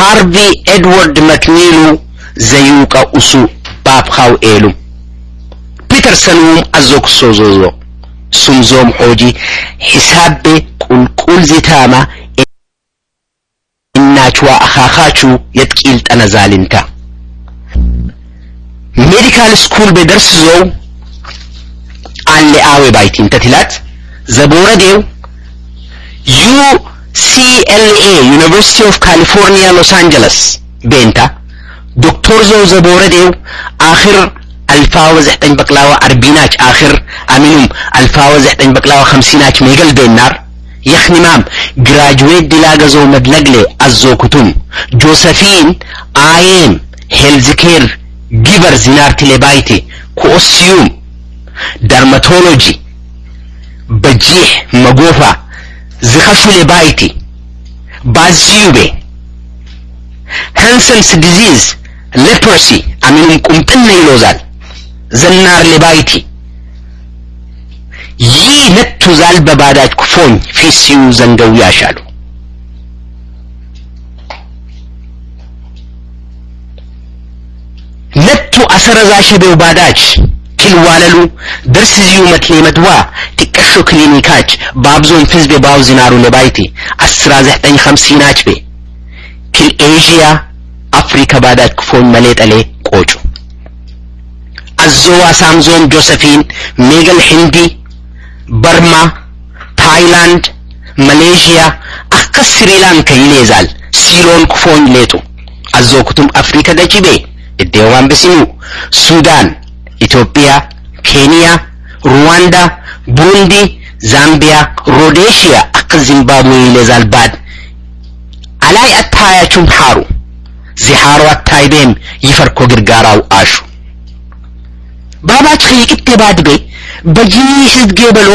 ሃርቪ ኤድዋርድ መክኒሉ ዘዩቀ ኡሱ ባብኻው ኤሉ። ፒተርሰኑም አዞ ክሶ ዞዞ። ሱምዞም ሖጂ ሒሳቤ ቁልቁል ዚታማ እናችዋ አኻኻቹ የጥቂል ጠነዛልንታ ሜዲካል ስኩል በደርስ ዞው አለ አዌ ባይቲን ተትላት ዘቦረዴው ዩሲኤልኤ ዩኒቨርሲቲ ኦፍ ካሊፎርኒያ ሎስ አንጀለስ ቤንታ ዶክተር ዘው ዘቦረዴው አኽር አልፋወ ዘሕጠኝ በቅላዋ አርቢናች አኽር አሚኑም አልፋወ ዘሕጠኝ በቅላዋ ኸምሲናች ሜገል ቤናር የኽኒማም ግራጅዌት ዲላገዞ መድለግሌ አዞ ኩቱም ጆሰፊን አየም ሄልዝኬር ጊቨር ዚናር ቲሌባይቲ ኩኦስዩም ደርማቶሎጂ በጂሕ መጎፋ ዝኸሹሌ ባይቲ ባዝዩቤ ሃንሰንስ ዲዚዝ ሌፕሮሲ አሚኑም ቁምጥና ይሎዛል። ዘናር ሌባይቲ ይህ ነቱ ዛል በባዳጅ ኩፎኝ ፊሲዩ ዘንገው ያሻሉ። ነቱ አሰረዛ ባዳች ኪልዋለሉ ደርስ ዚዩ መትሌ መድዋ ቲቀሾ ክሊኒካች በአብዞን ፍዝቤ ባው ዚናሩ ለባይቲ አስራ ዘጠኝ ኸምሲናች ቤ ኪል ኤዥያ አፍሪካ ባዳች ክፎን መሌጠሌ ቆጩ። አዞዋ ሳምዞን ጆሰፊን ሜገል ሂንዲ በርማ ታይላንድ መሌዥያ አከ ስሪላንካ ይሌዛል ሲሮን ክፎኝ ሌጡ። አዞ አፍሪካ ደጭቤ እዴዋን በሲኑ ሱዳን ኢትዮጵያ ኬንያ ሩዋንዳ ቡሩንዲ ዛምቢያ ሮዴሽያ አከ ዚምባብዌ ይሌዛል ባድ። አላይ አታያቹም ሓሩ። ዚሓሮ አታይቤም ይፈርኮ ግርጋራው አሹ። ባባች ኸይቅቴ ባድቤ በጂኒ ህዝጌ በሎ